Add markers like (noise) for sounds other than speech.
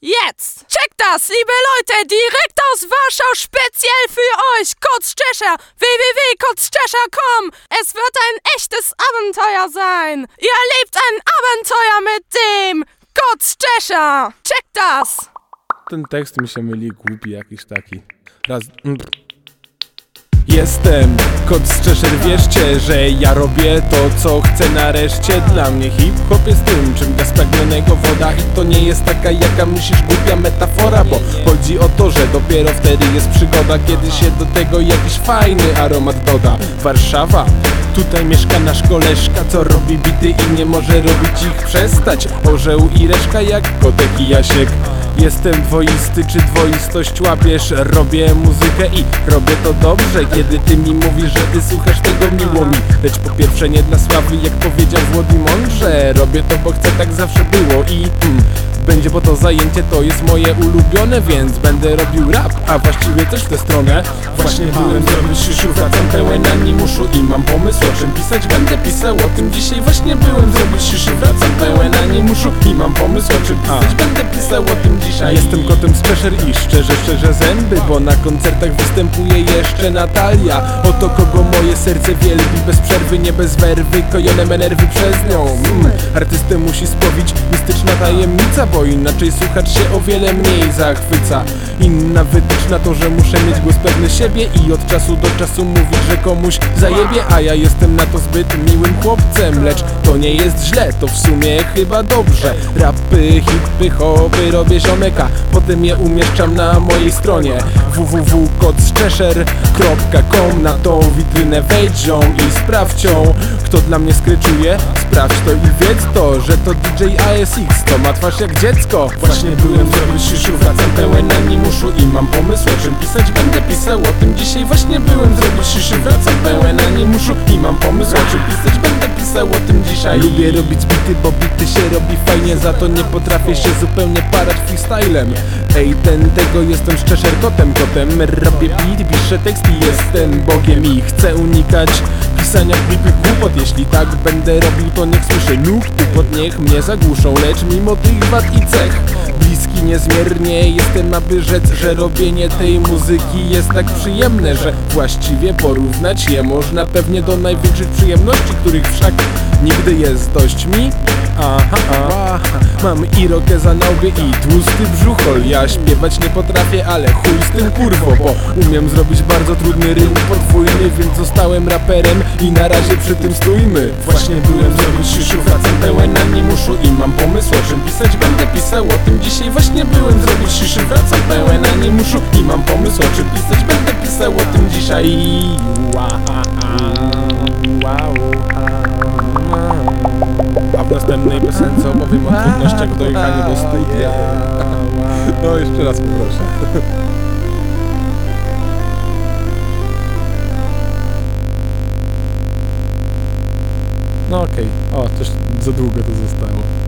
Jetzt! Checkt das, liebe Leute, direkt aus Warschau, speziell für euch, Kurzstecher, www.kurzstecher.com. Es wird ein echtes Abenteuer sein. Ihr erlebt ein Abenteuer mit dem Kurzstecher. Checkt das! Ten tekst mi się myli głupi jakiś taki. Raz. mm. Jestem kot z Cheshire, wierzcie, że ja robię to co chcę. Nareszcie Dla mnie hip-hop jest tym, czym dla spragnionego woda. I to nie jest taka jaka myślisz głupia metafora Bo chodzi o to, że dopiero wtedy jest przygoda Kiedy się do tego jakiś fajny aromat doda. Warszawa Tutaj mieszka nasz koleżka, co robi bity i nie może robić ich przestać. Orzeł i reszka jak kotek i Jasiek Jestem dwoisty, czy dwoistość łapiesz? Robię muzykę i robię to dobrze. Kiedy ty mi mówisz, że ty słuchasz tego miło mi. Lecz po pierwsze nie dla sławy, jak powiedział Włody mądrze. Robię to, bo chcę, tak zawsze było i mm, będzie, bo to zajęcie to jest moje ulubione Więc będę robił rap, a właściwie coś w tę stronę. Właśnie byłem zrobić siusiu, wracam pełen animuszu I mam pomysł o czym pisać, będę pisał o tym dzisiaj Właśnie byłem zrobić siusiu, wracam pełen animuszu I mam pomysł o czym pisać, będę pisał o tym dzisiaj. Jestem kotem z Cheshire i szczerze, szczerze zęby Bo na koncertach występuje jeszcze Natalia. Oto kogo moje serce wielbi Bez przerwy, nie bez werwy, kojone me nerwy przez nią. Mm. Artystę musi spowić mistyczna tajemnica Bo inaczej słuchacz się o wiele mniej zachwyca. Inna wytyczna to, że muszę mieć głos pewny siebie I od czasu do czasu mówić, że komuś zajebie A ja jestem na to zbyt miłym chłopcem. Lecz to nie jest źle, to w sumie chyba dobrze Rapy, hipy, hopy, robię ziomeka. Potem je umieszczam na mojej stronie. www.kotschesher.com Na tą witrynę wejdź i sprawdź ją. Kto dla mnie skryczuje? Sprawdź to i wiedz to Że to DJ ASX, to ma twarz jak dziecko. Właśnie byłem zrobić siusiu, wracam pełen animuszu I mam pomysł o czym pisać, będę pisał. O tym dzisiaj Właśnie byłem zrobić siusiu, wracam pełen animuszu I mam pomysł o czym pisać, będę pisał. O tym dzisiaj Lubię robić bity, bo bity się robi fajnie Za to nie potrafię się zupełnie parać freestylem. Ej, ten tego jestem szczerze kotem, kotem Robię beat, piszę tekst i jestem Bogiem I chcę unikać pisania głupich głupot. Jeśli tak będę robił, to niech słyszę nóg Pod niech mnie zagłuszą, lecz mimo tych wad i cech Bliski niezmiernie jestem, aby rzec, że robienie tej muzyki jest tak przyjemne Że właściwie porównać je można pewnie do największych przyjemności Których wszak nigdy jest dość mi Aha, aha, mam irokeza na i tłusty brzuchol Ja śpiewać nie potrafię, ale chuj z tym kurwo Bo umiem zrobić bardzo trudny rym podwójny Więc zostałem raperem i na razie przy tym stójmy Właśnie byłem zrobić siusiu, wracam pełen animuszu I mam pomysł o czym pisać, będę pisał. O tym dzisiaj Właśnie byłem zrobić siusiu, wracam pełen animuszu I mam pomysł o czym pisać, będę pisał. O tym dzisiaj. Wow, piosence opowiem o trudnościach w dojechaniu do studia. (laughs) No, jeszcze raz poproszę. No okej, o, też za długo to zostało.